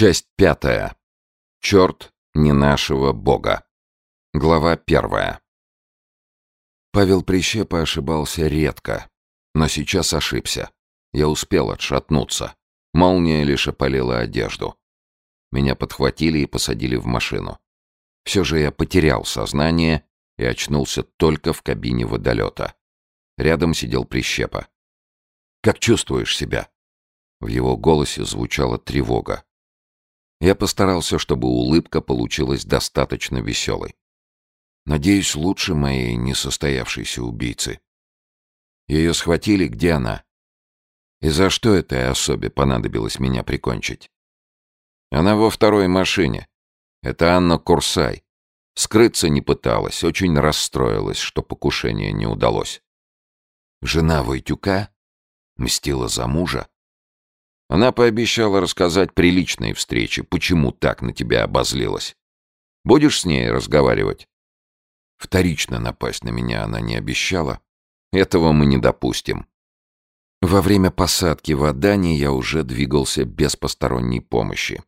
Часть пятая. Черт не нашего бога. Глава первая. Павел Прищепа ошибался редко, но сейчас ошибся. Я успел отшатнуться. Молния лишь опалила одежду. Меня подхватили и посадили в машину. Все же я потерял сознание и очнулся только в кабине водолета. Рядом сидел Прищепа. «Как чувствуешь себя?» В его голосе звучала тревога. Я постарался, чтобы улыбка получилась достаточно веселой. Надеюсь, лучше моей несостоявшейся убийцы. Ее схватили, где она? И за что этой особе понадобилось меня прикончить? Она во второй машине. Это Анна Курсай. Скрыться не пыталась, очень расстроилась, что покушение не удалось. Жена Войтюка мстила за мужа. Она пообещала рассказать при личной встрече, почему так на тебя обозлилась. Будешь с ней разговаривать? Вторично напасть на меня она не обещала. Этого мы не допустим. Во время посадки в Адане я уже двигался без посторонней помощи.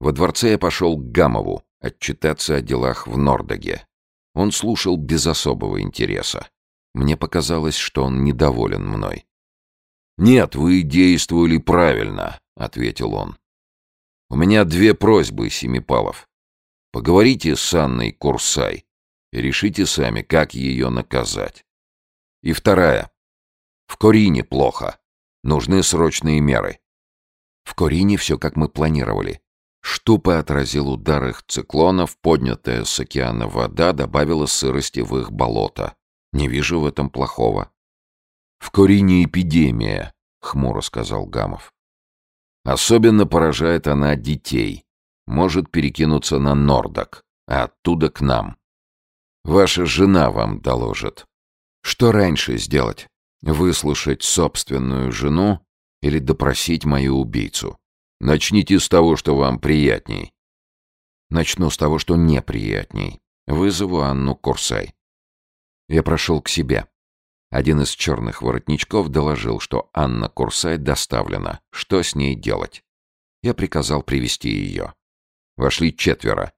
Во дворце я пошел к Гамову отчитаться о делах в Нордоге. Он слушал без особого интереса. Мне показалось, что он недоволен мной. «Нет, вы действовали правильно», — ответил он. «У меня две просьбы, Семипалов. Поговорите с Анной Курсай и решите сами, как ее наказать. И вторая. В Корине плохо. Нужны срочные меры». В Корине все, как мы планировали. Штупа отразил удар их циклонов, поднятая с океана вода добавила сырости в их болото. Не вижу в этом плохого. «В Корине эпидемия», — хмуро сказал Гамов. «Особенно поражает она детей. Может перекинуться на Нордок, а оттуда к нам. Ваша жена вам доложит. Что раньше сделать? Выслушать собственную жену или допросить мою убийцу? Начните с того, что вам приятней». «Начну с того, что неприятней. Вызову Анну Курсай». Я прошел к себе. Один из черных воротничков доложил, что Анна Курсай доставлена. Что с ней делать? Я приказал привести ее. Вошли четверо.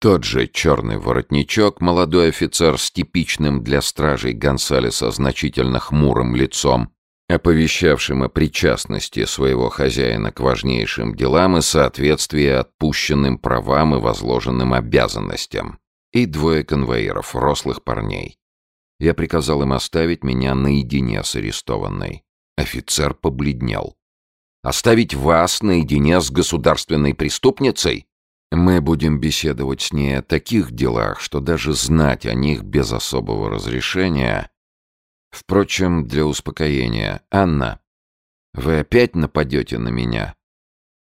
Тот же черный воротничок, молодой офицер с типичным для стражей Гонсалеса значительно хмурым лицом, оповещавшим о причастности своего хозяина к важнейшим делам и соответствии отпущенным правам и возложенным обязанностям, и двое конвоиров, рослых парней. Я приказал им оставить меня наедине с арестованной. Офицер побледнел. «Оставить вас наедине с государственной преступницей?» Мы будем беседовать с ней о таких делах, что даже знать о них без особого разрешения... Впрочем, для успокоения. «Анна, вы опять нападете на меня?»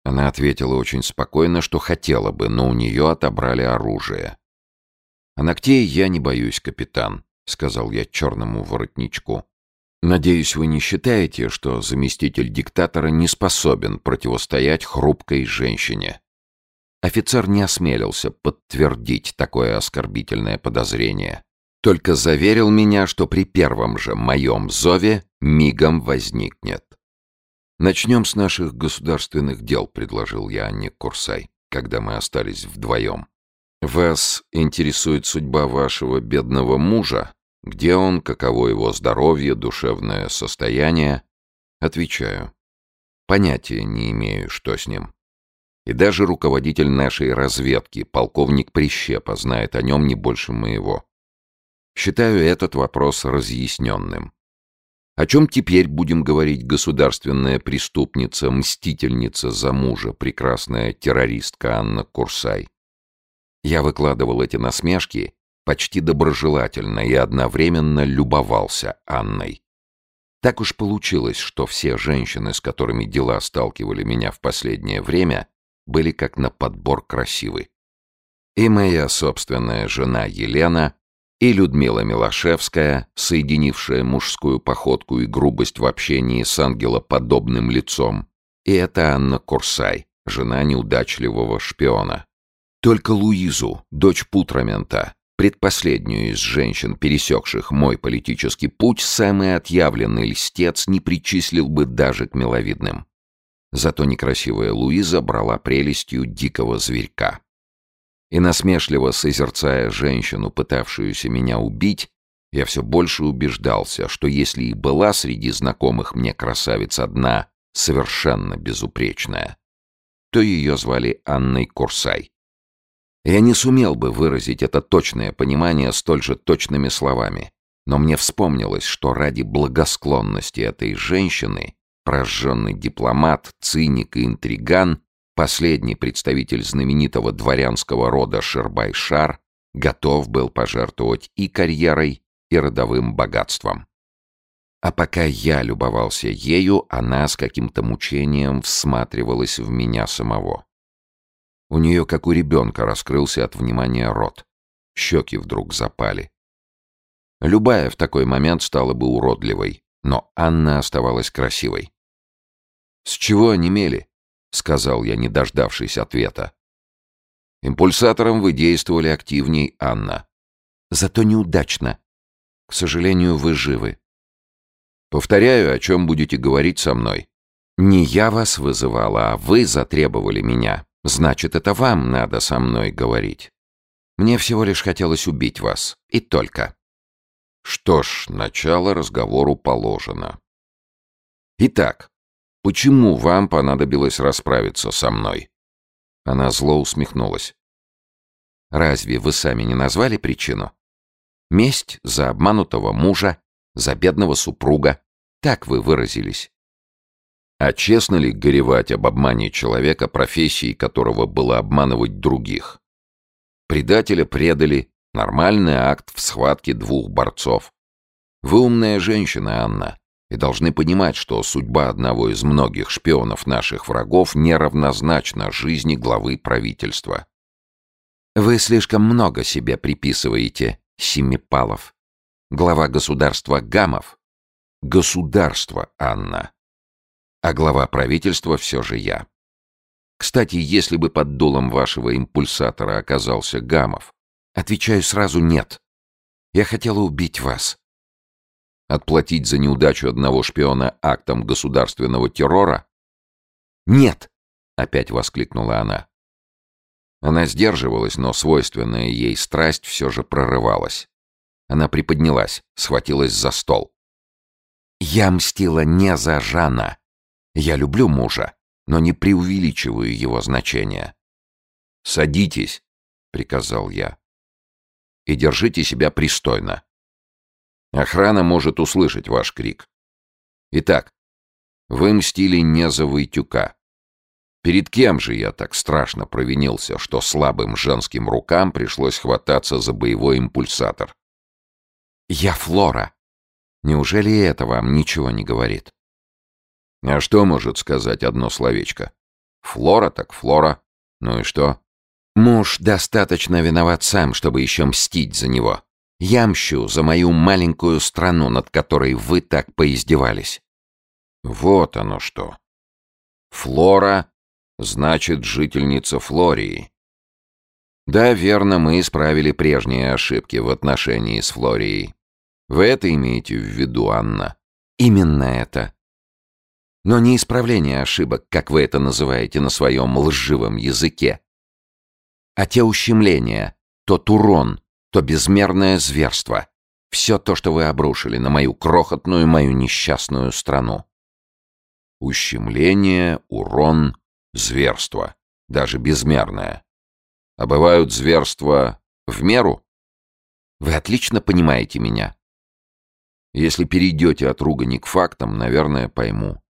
Она ответила очень спокойно, что хотела бы, но у нее отобрали оружие. «А ногтей я не боюсь, капитан. — сказал я черному воротничку. «Надеюсь, вы не считаете, что заместитель диктатора не способен противостоять хрупкой женщине?» Офицер не осмелился подтвердить такое оскорбительное подозрение. Только заверил меня, что при первом же моем зове мигом возникнет. «Начнем с наших государственных дел», — предложил я Анне Курсай, когда мы остались вдвоем. «Вас интересует судьба вашего бедного мужа? Где он, каково его здоровье, душевное состояние? Отвечаю. Понятия не имею, что с ним. И даже руководитель нашей разведки, полковник Прищепа, знает о нем не больше моего. Считаю этот вопрос разъясненным. О чем теперь будем говорить государственная преступница, мстительница за мужа, прекрасная террористка Анна Курсай? Я выкладывал эти насмешки почти доброжелательно и одновременно любовался Анной. Так уж получилось, что все женщины, с которыми дела сталкивали меня в последнее время, были как на подбор красивы. И моя собственная жена Елена, и Людмила Милошевская, соединившая мужскую походку и грубость в общении с ангелоподобным лицом, и это Анна Курсай, жена неудачливого шпиона. Только Луизу, дочь Путрамента, Предпоследнюю из женщин, пересекших мой политический путь, самый отъявленный льстец не причислил бы даже к миловидным. Зато некрасивая Луиза брала прелестью дикого зверька. И насмешливо созерцая женщину, пытавшуюся меня убить, я все больше убеждался, что если и была среди знакомых мне красавиц одна совершенно безупречная, то ее звали Анной Курсай. Я не сумел бы выразить это точное понимание столь же точными словами, но мне вспомнилось, что ради благосклонности этой женщины прожженный дипломат, циник и интриган, последний представитель знаменитого дворянского рода Шербайшар, готов был пожертвовать и карьерой, и родовым богатством. А пока я любовался ею, она с каким-то мучением всматривалась в меня самого. У нее, как у ребенка, раскрылся от внимания рот. Щеки вдруг запали. Любая в такой момент стала бы уродливой, но Анна оставалась красивой. «С чего они мели?» — сказал я, не дождавшись ответа. «Импульсатором вы действовали активней, Анна. Зато неудачно. К сожалению, вы живы. Повторяю, о чем будете говорить со мной. Не я вас вызывала, а вы затребовали меня. Значит, это вам надо со мной говорить. Мне всего лишь хотелось убить вас. И только. Что ж, начало разговору положено. Итак, почему вам понадобилось расправиться со мной? Она зло усмехнулась. Разве вы сами не назвали причину? Месть за обманутого мужа, за бедного супруга. Так вы выразились. А честно ли горевать об обмане человека, профессией которого было обманывать других? Предателя предали. Нормальный акт в схватке двух борцов. Вы умная женщина, Анна, и должны понимать, что судьба одного из многих шпионов наших врагов неравнозначна жизни главы правительства. Вы слишком много себе приписываете, Семипалов. Глава государства Гамов. Государство, Анна. А глава правительства все же я. Кстати, если бы под дулом вашего импульсатора оказался Гамов, отвечаю сразу нет. Я хотела убить вас. Отплатить за неудачу одного шпиона актом государственного террора? Нет, опять воскликнула она. Она сдерживалась, но свойственная ей страсть все же прорывалась. Она приподнялась, схватилась за стол. «Я мстила не за Жана. Я люблю мужа, но не преувеличиваю его значения». «Садитесь», — приказал я. «И держите себя пристойно. Охрана может услышать ваш крик. Итак, вы мстили не за Войтюка. Перед кем же я так страшно провинился, что слабым женским рукам пришлось хвататься за боевой импульсатор? Я Флора. Неужели это вам ничего не говорит? А что может сказать одно словечко? Флора так Флора. Ну и что? Муж достаточно виноват сам, чтобы еще мстить за него. Я мщу за мою маленькую страну, над которой вы так поиздевались. Вот оно что. Флора Значит, жительница Флории. Да, верно, мы исправили прежние ошибки в отношении с Флорией. Вы это имеете в виду, Анна? Именно это. Но не исправление ошибок, как вы это называете на своем лживом языке, а те ущемления, тот урон, то безмерное зверство, все то, что вы обрушили на мою крохотную, мою несчастную страну. Ущемление, урон, зверство, даже безмерное. А бывают зверства в меру? Вы отлично понимаете меня. Если перейдете от ругани к фактам, наверное, пойму.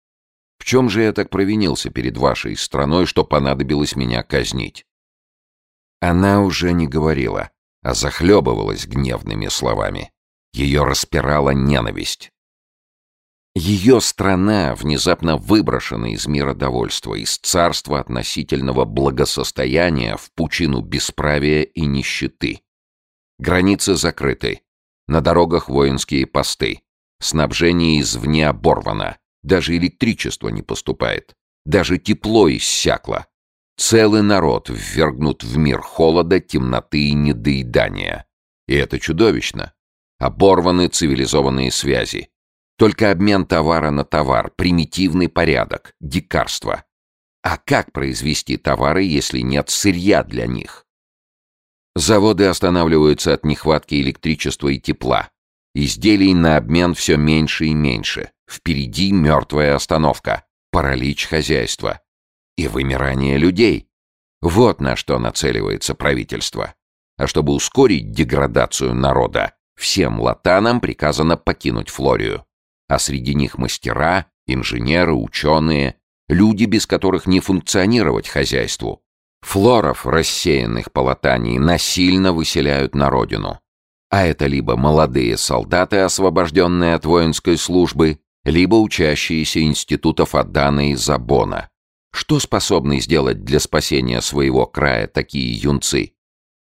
В чем же я так провинился перед вашей страной, что понадобилось меня казнить? Она уже не говорила, а захлебывалась гневными словами. Ее распирала ненависть. Ее страна внезапно выброшена из мира довольства, из царства относительного благосостояния в пучину бесправия и нищеты. Границы закрыты. На дорогах воинские посты. Снабжение извне оборвано. Даже электричество не поступает. Даже тепло иссякло. Целый народ ввергнут в мир холода, темноты и недоедания. И это чудовищно. Оборваны цивилизованные связи только обмен товара на товар, примитивный порядок, дикарство. А как произвести товары, если нет сырья для них? Заводы останавливаются от нехватки электричества и тепла. Изделий на обмен все меньше и меньше. Впереди мертвая остановка, паралич хозяйства и вымирание людей. Вот на что нацеливается правительство. А чтобы ускорить деградацию народа, всем латанам приказано покинуть Флорию. А среди них мастера, инженеры, ученые, люди, без которых не функционировать хозяйству. Флоров, рассеянных по Латании, насильно выселяют на родину. А это либо молодые солдаты, освобожденные от воинской службы, либо учащиеся институтов Адана и Забона. Что способны сделать для спасения своего края такие юнцы?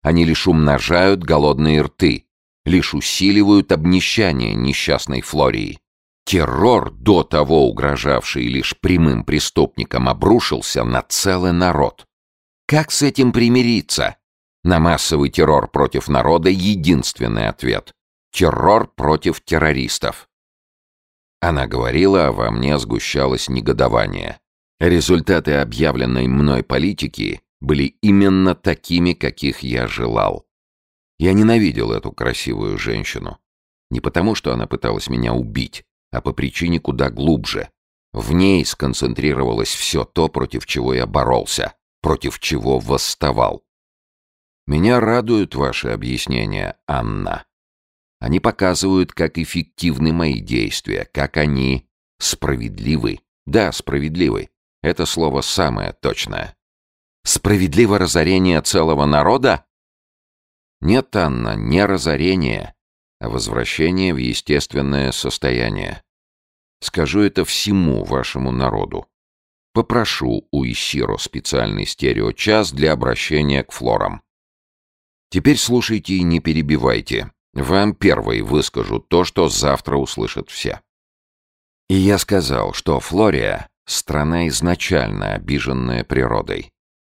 Они лишь умножают голодные рты, лишь усиливают обнищание несчастной Флории. Террор, до того угрожавший лишь прямым преступникам, обрушился на целый народ. Как с этим примириться? На массовый террор против народа единственный ответ — террор против террористов. Она говорила, а во мне сгущалось негодование. Результаты объявленной мной политики были именно такими, каких я желал. Я ненавидел эту красивую женщину. Не потому, что она пыталась меня убить, а по причине куда глубже. В ней сконцентрировалось все то, против чего я боролся, против чего восставал. Меня радуют ваши объяснения, Анна. Они показывают, как эффективны мои действия, как они справедливы. Да, справедливы. Это слово самое точное. Справедливо разорение целого народа? Нет, Анна, не разорение, а возвращение в естественное состояние. Скажу это всему вашему народу. Попрошу у Исиро специальный стереочас для обращения к флорам. Теперь слушайте и не перебивайте. Вам первый выскажу то, что завтра услышат все. И я сказал, что Флория — страна изначально обиженная природой.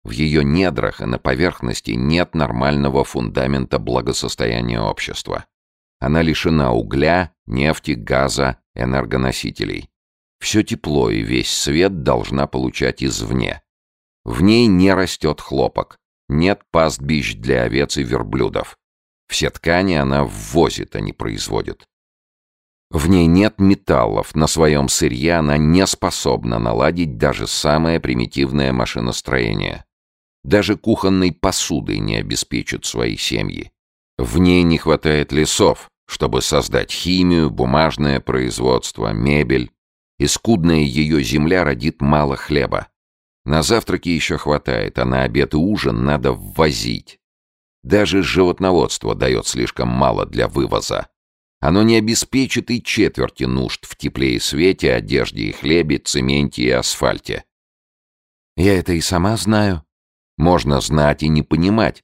В ее недрах и на поверхности нет нормального фундамента благосостояния общества. Она лишена угля, нефти, газа, энергоносителей. Все тепло и весь свет должна получать извне. В ней не растет хлопок, нет пастбищ для овец и верблюдов. Все ткани она ввозит, а не производит. В ней нет металлов, на своем сырье она не способна наладить даже самое примитивное машиностроение. Даже кухонной посудой не обеспечит свои семьи. В ней не хватает лесов, чтобы создать химию, бумажное производство, мебель. И скудная ее земля родит мало хлеба. На завтраки еще хватает, а на обед и ужин надо ввозить. Даже животноводство дает слишком мало для вывоза. Оно не обеспечит и четверти нужд в тепле и свете, одежде и хлебе, цементе и асфальте. Я это и сама знаю. Можно знать и не понимать.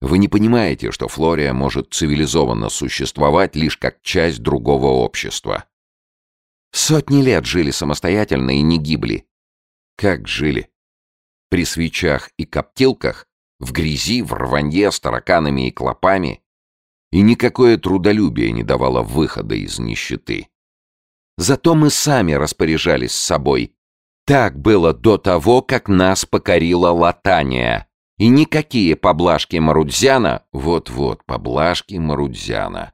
Вы не понимаете, что Флория может цивилизованно существовать лишь как часть другого общества. Сотни лет жили самостоятельно и не гибли. Как жили? При свечах и коптилках в грязи, в рванье с тараканами и клопами, и никакое трудолюбие не давало выхода из нищеты. Зато мы сами распоряжались собой. Так было до того, как нас покорила Латания. И никакие поблажки Марудзяна... Вот-вот, поблажки Марудзяна.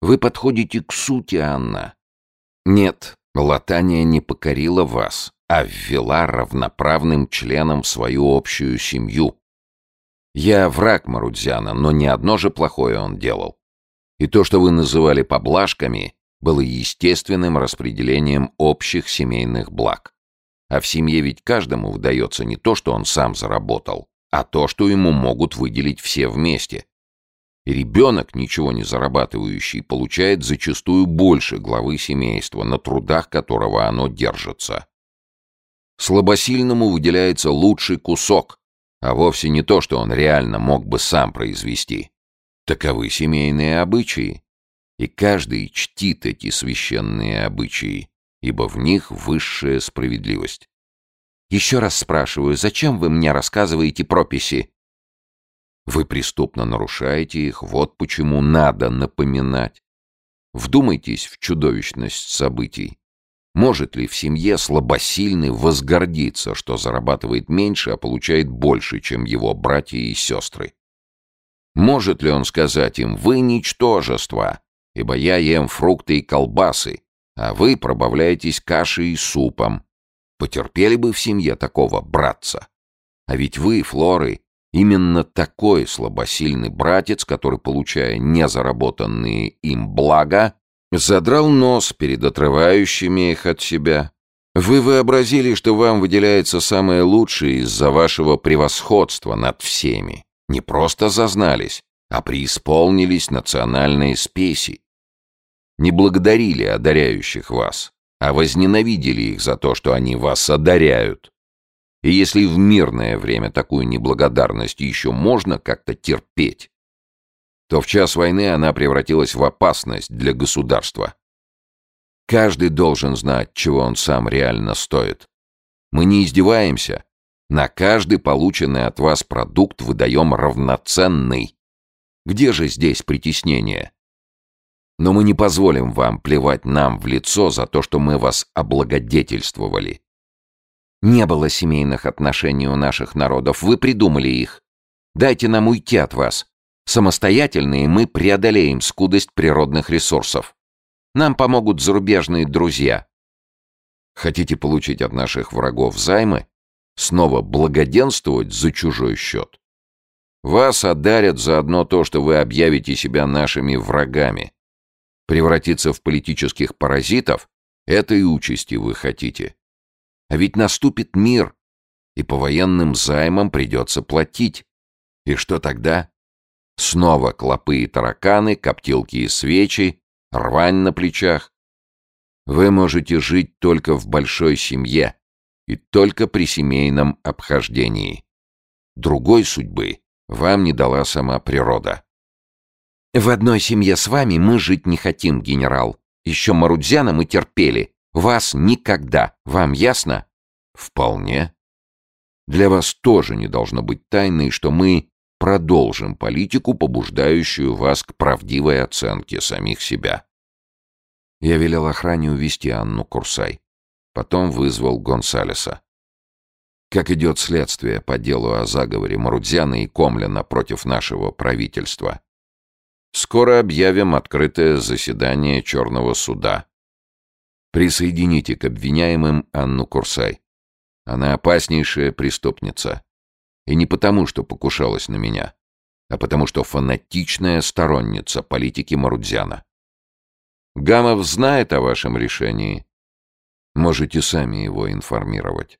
Вы подходите к сути, Анна. Нет, Латания не покорила вас, а ввела равноправным членом свою общую семью. Я враг Марудзяна, но не одно же плохое он делал. И то, что вы называли поблажками, было естественным распределением общих семейных благ. А в семье ведь каждому выдается не то, что он сам заработал, а то, что ему могут выделить все вместе. И ребенок, ничего не зарабатывающий, получает зачастую больше главы семейства, на трудах которого оно держится. Слабосильному выделяется лучший кусок, а вовсе не то, что он реально мог бы сам произвести. Таковы семейные обычаи, и каждый чтит эти священные обычаи, ибо в них высшая справедливость. Еще раз спрашиваю, зачем вы мне рассказываете прописи? Вы преступно нарушаете их, вот почему надо напоминать. Вдумайтесь в чудовищность событий. Может ли в семье слабосильный возгордиться, что зарабатывает меньше, а получает больше, чем его братья и сестры? Может ли он сказать им «Вы ничтожество, ибо я ем фрукты и колбасы, а вы пробавляетесь кашей и супом»? Потерпели бы в семье такого братца? А ведь вы, Флоры, именно такой слабосильный братец, который, получая незаработанные им блага, задрал нос перед отрывающими их от себя. Вы вообразили, что вам выделяется самое лучшее из-за вашего превосходства над всеми. Не просто зазнались, а преисполнились национальной спеси. Не благодарили одаряющих вас, а возненавидели их за то, что они вас одаряют. И если в мирное время такую неблагодарность еще можно как-то терпеть, то в час войны она превратилась в опасность для государства. Каждый должен знать, чего он сам реально стоит. Мы не издеваемся. На каждый полученный от вас продукт выдаем равноценный. Где же здесь притеснение? Но мы не позволим вам плевать нам в лицо за то, что мы вас облагодетельствовали. Не было семейных отношений у наших народов, вы придумали их. Дайте нам уйти от вас. Самостоятельные мы преодолеем скудость природных ресурсов. Нам помогут зарубежные друзья. Хотите получить от наших врагов займы? Снова благоденствовать за чужой счет? Вас одарят за одно то, что вы объявите себя нашими врагами. Превратиться в политических паразитов — этой участи вы хотите. А ведь наступит мир, и по военным займам придется платить. И что тогда? Снова клопы и тараканы, коптилки и свечи, рвань на плечах. Вы можете жить только в большой семье и только при семейном обхождении. Другой судьбы вам не дала сама природа. В одной семье с вами мы жить не хотим, генерал. Еще Марудзяна мы терпели. Вас никогда. Вам ясно? Вполне. Для вас тоже не должно быть тайной, что мы продолжим политику, побуждающую вас к правдивой оценке самих себя. Я велел охране увести Анну Курсай. Потом вызвал Гонсалеса. Как идет следствие по делу о заговоре Марудзяна и Комлина против нашего правительства? Скоро объявим открытое заседание Черного суда. Присоедините к обвиняемым Анну Курсай. Она опаснейшая преступница. И не потому, что покушалась на меня, а потому что фанатичная сторонница политики Марудзяна. Гамов знает о вашем решении. Можете сами его информировать.